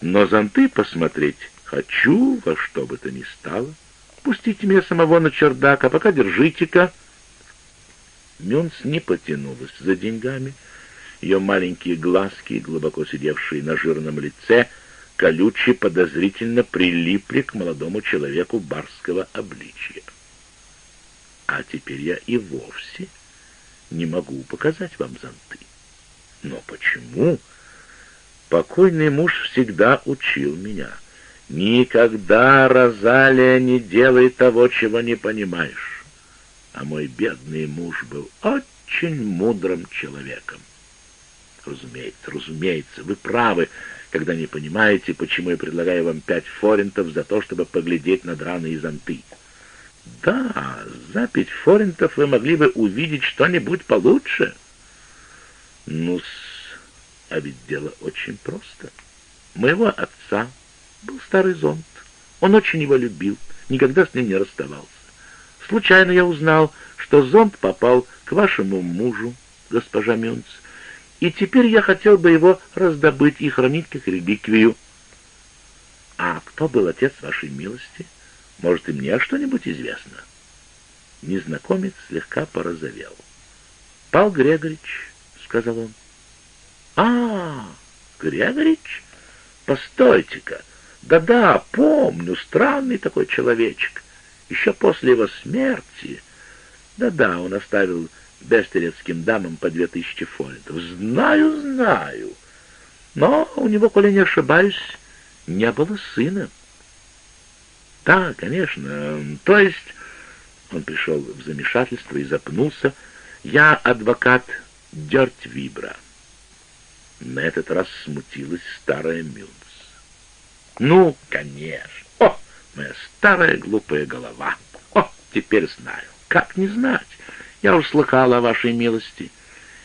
Но зонты посмотреть хочу во что бы то ни стало. Пустите меня самого на чердак, а пока держите-ка. Мюнц не потянулась за деньгами. Ее маленькие глазки, глубоко сидевшие на жирном лице, колюче подозрительно прилипли к молодому человеку барского обличия. А теперь я и вовсе не могу показать вам зонты. Но почему? Покойный муж всегда учил меня. Никогда, Розалия, не делай того, чего не понимаешь. А мой бедный муж был очень мудрым человеком. Разумеется, разумеется, вы правы, когда не понимаете, почему я предлагаю вам пять форинтов за то, чтобы поглядеть на драные зонты. Да, за пять форинтов вы могли бы увидеть что-нибудь получше. ну а ведь дело очень просто. Моего отца был старый зонт. Он очень его любил, никогда с ним не расставался. Случайно я узнал, что зонт попал к вашему мужу, госпожа Мюнц, и теперь я хотел бы его раздобыть и хранить как реликвию. А кто был отец вашей милости? Может, и мне что-нибудь известно? Незнакомец слегка порозовел. — Пал Грегорич, — сказал он. — А, Грегорич? Постойте-ка. Да-да, помню, странный такой человечек. Еще после его смерти... Да-да, он оставил бестерецким дамам по две тысячи фолентов. Знаю, знаю. Но у него, коли не ошибаюсь, не было сына. Да, конечно. То есть... Он пришел в замешательство и запнулся. Я адвокат Дёрт Вибра. На этот раз смутилась старая Мюнц. Ну, конечно. О, моя старая глупая голова. О, теперь знаю. Как не знать? Я уж слыхала о вашей милости,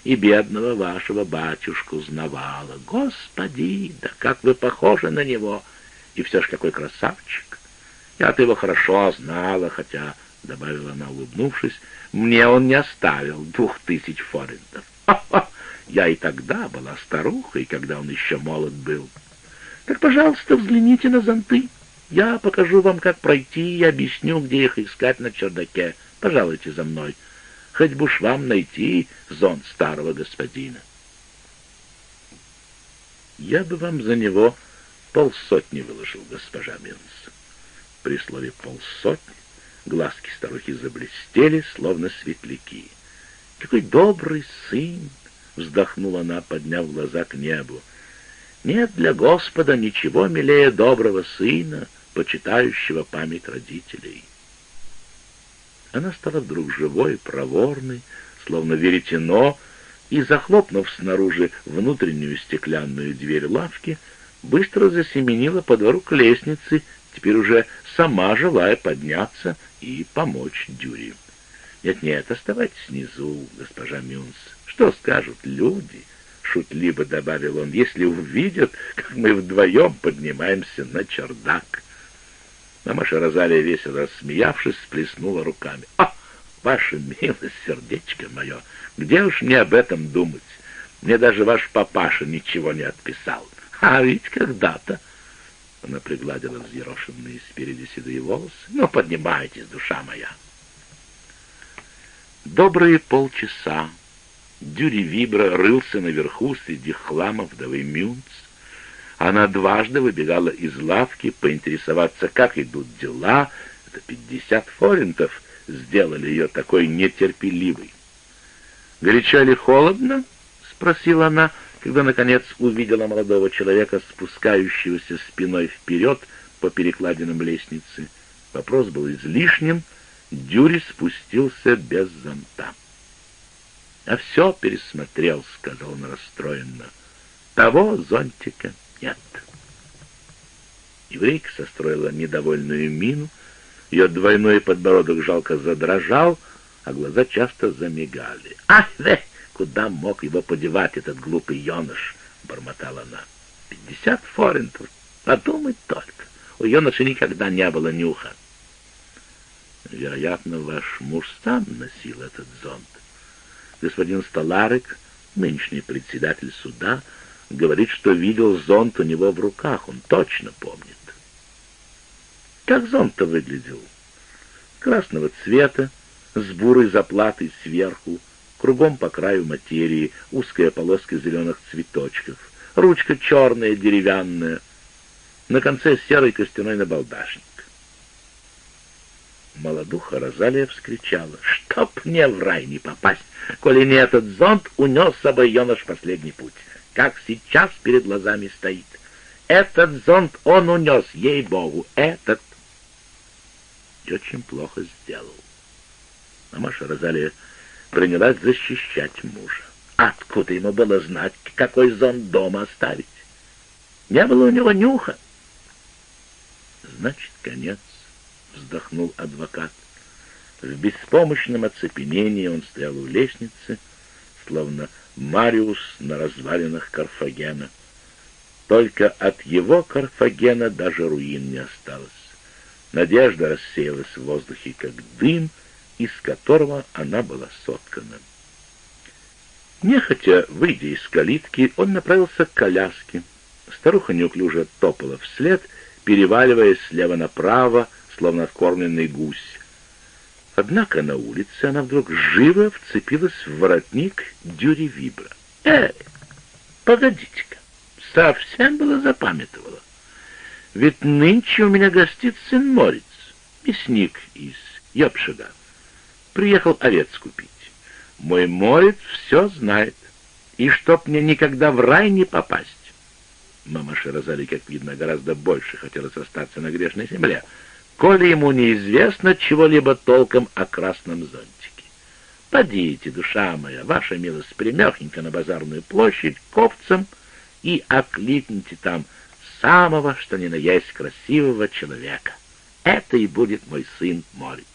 и бедного вашего батюшку знавала. Господи, да как вы похожи на него! И все ж какой красавчик! Я-то его хорошо знала, хотя, — добавила она, улыбнувшись, — мне он не оставил двух тысяч форинтов. Ха-ха! Я и тогда была старухой, когда он еще молод был. Так, пожалуйста, взгляните на зонты. Я покажу вам, как пройти, и объясню, где их искать на чердаке. Пожалуйте за мной хоть бы уж вам найти зонт старого господина. Я бы вам за него полсотни выложил, госпожа Минс. При слове «полсотни» глазки старухи заблестели, словно светляки. «Какой добрый сын!» — вздохнула она, подняв глаза к небу. «Нет для Господа ничего милее доброго сына, почитающего память родителей». Она стала вдруг живой, проворной, словно веретено, и, захлопнув снаружи внутреннюю стеклянную дверь лавки, быстро засеменила по двору к лестнице, теперь уже сама желая подняться и помочь Дюре. «Нет-нет, оставайтесь внизу, госпожа Мюнс. Что скажут люди?» — шутливо добавил он, — «если увидят, как мы вдвоем поднимаемся на чердак». Мамаша Розалия, весело рассмеявшись, сплеснула руками. «А, ваша милость, сердечко мое, где уж мне об этом думать? Мне даже ваш папаша ничего не отписал. А ведь когда-то...» Она пригладила взъерошенные спереди седые волосы. «Ну, поднимайтесь, душа моя!» Добрые полчаса Дюри Вибра рылся наверху среди хлама вдовы Мюнц, она дважды выбегала из лавки поинтересоваться, как идут дела. Это пятьдесят форинтов сделали ее такой нетерпеливой. «Горячо или холодно?» — спросила она, когда, наконец, увидела молодого человека, спускающегося спиной вперед по перекладинам лестницы. Вопрос был излишним, Дюри спустился без зонта. «А все пересмотрел», — сказал он расстроенно. «Того зонтика нет. Еврейка состроила недовольную мину, ее двойной подбородок жалко задрожал, а глаза часто замигали. «Ах, да! Куда мог его подевать этот глупый еныш?» — бормотала она. «Пятьдесят форинтов! Подумать только! У юноши никогда не было нюха!» «Вероятно, ваш муж сам носил этот зонт. Господин Столарик, нынешний председатель суда, — Говорит, что видел зонт у него в руках, он точно помнит. Как зонт-то выглядел? Красного цвета, с бурой заплатой сверху, кругом по краю материи узкая полоска зеленых цветочков, ручка черная, деревянная, на конце серый костяной набалдашник. Молодуха Розалия вскричала, «Чтоб мне в рай не попасть, коли не этот зонт унес с собой ее наш последний путь, как сейчас перед глазами стоит. Этот зонт он унес, ей-богу, этот!» И очень плохо сделал. Мамаша Розалия принялась защищать мужа. Откуда ему было знать, какой зонт дома оставить? Не было у него нюха. Значит, конец вздохнул адвокат. В беспомощном оцепенении он стоял у лестницы, словно Мариус на развалинах Карфагена. Только от его Карфагена даже руин не осталось. Надежда рассеялась в воздухе, как дым, из которого она была соткана. Нехотя, выйдя из калитки, он направился к коляске. Старуха неуклюже топала вслед, переваливаясь слева направо, словно откормленный гусь. Однако на улице она вдруг живо вцепилась в воротник дюри-вибра. «Эй, погодите-ка, совсем было запамятовала. Ведь нынче у меня гостит сын Морец, мясник из Йопшига. Приехал овец купить. Мой Морец все знает, и чтоб мне никогда в рай не попасть. Мамаша Розали, как видно, гораздо больше хотелось остаться на грешной земле — коли ему неизвестно чего-либо толком о красном зонтике. Подите, душа моя, ваша милость, примехненько на базарную площадь ковцем и окликните там самого, что ни на есть красивого человека. Это и будет мой сын Морец.